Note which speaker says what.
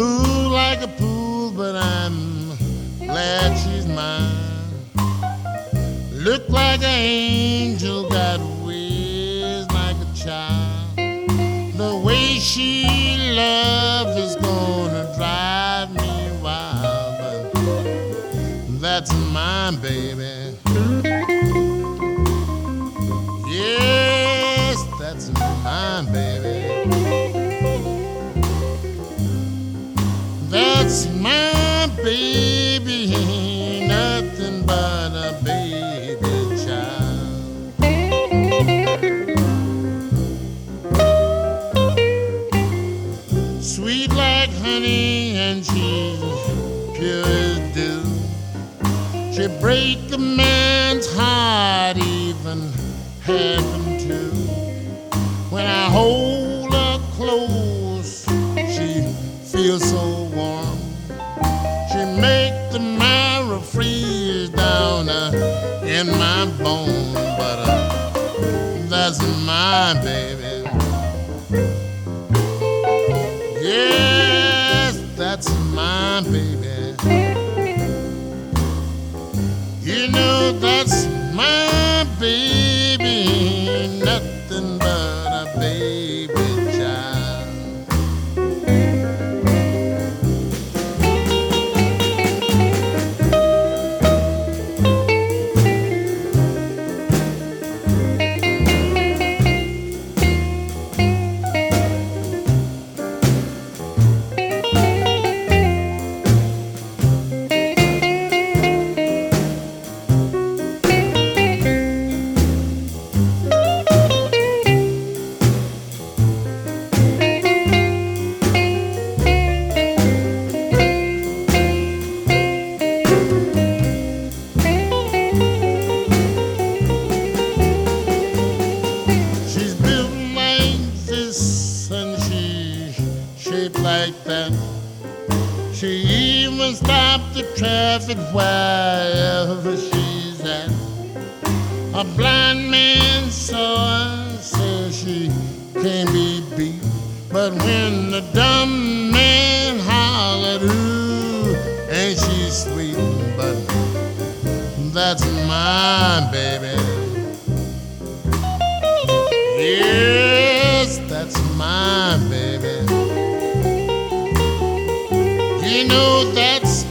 Speaker 1: cool like a pool, but I'm glad she's mine. Look like an angel, got ways like a child. The way she loves is gonna drive me wild, but that's mine, baby. That's my baby, nothing but a baby child. Sweet like honey and she's pure as dew. She break a man's heart, even heaven too. When I hold the marrow freeze down uh, in my bone, but uh, that's my baby. Yes, that's my baby. You know that's my baby, nothing but a baby like that. She even stopped the traffic wherever she's at. A blind man saw her, says she can't be beat. But when the dumb man hollered, ooh, ain't she sweet? But that's my baby. Yes, You know that's